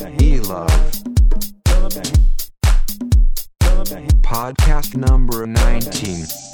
E-Love. Podcast number 19.